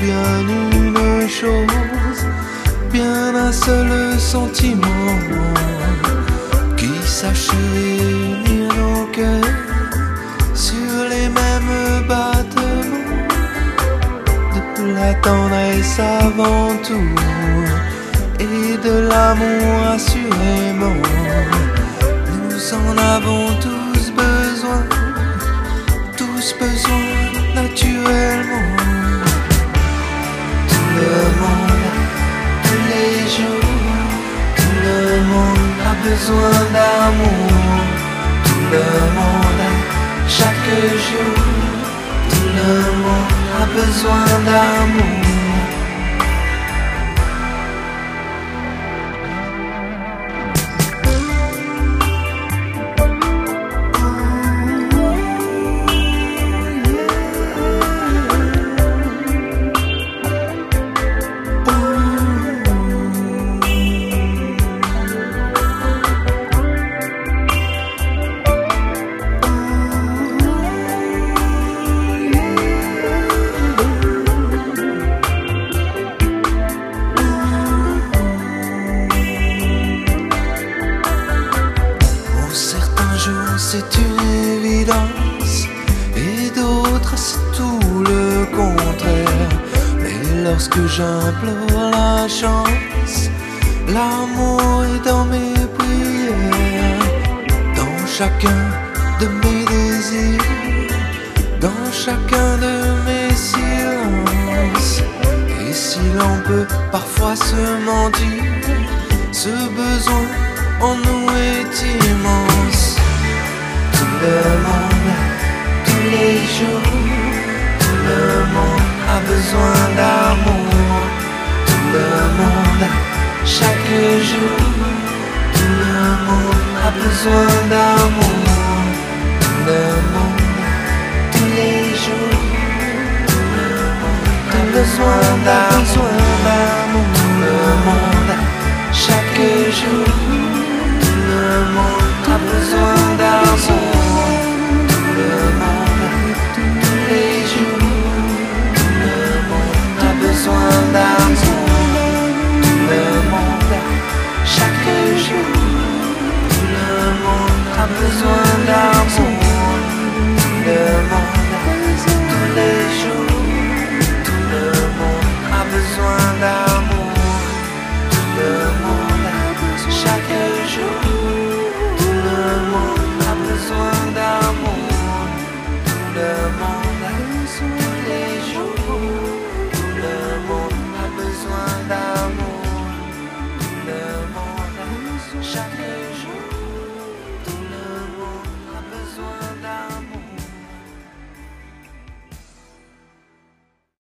bien une chose, bien un seul sentiment qui sache réunir nos cœurs sur les mêmes battements de la tendresse avant tout et de l'amour assurément. Nous en avons tous besoin, tous besoin naturellement. Besoin d'amour. Tout le monde, chaque jour, tout le monde a besoin d'amour. Lorsque j'implore la chance, l'amour est dans mes prières, dans chacun de mes désirs, dans chacun de mes silences. Et si l'on peut parfois se mentir, ce besoin en nous est immense. Tout le monde, tous les jours, chaque jour, tout le monde a besoin d'amour. Tout le monde, tous les jours, tout le monde a besoin d'amour. down.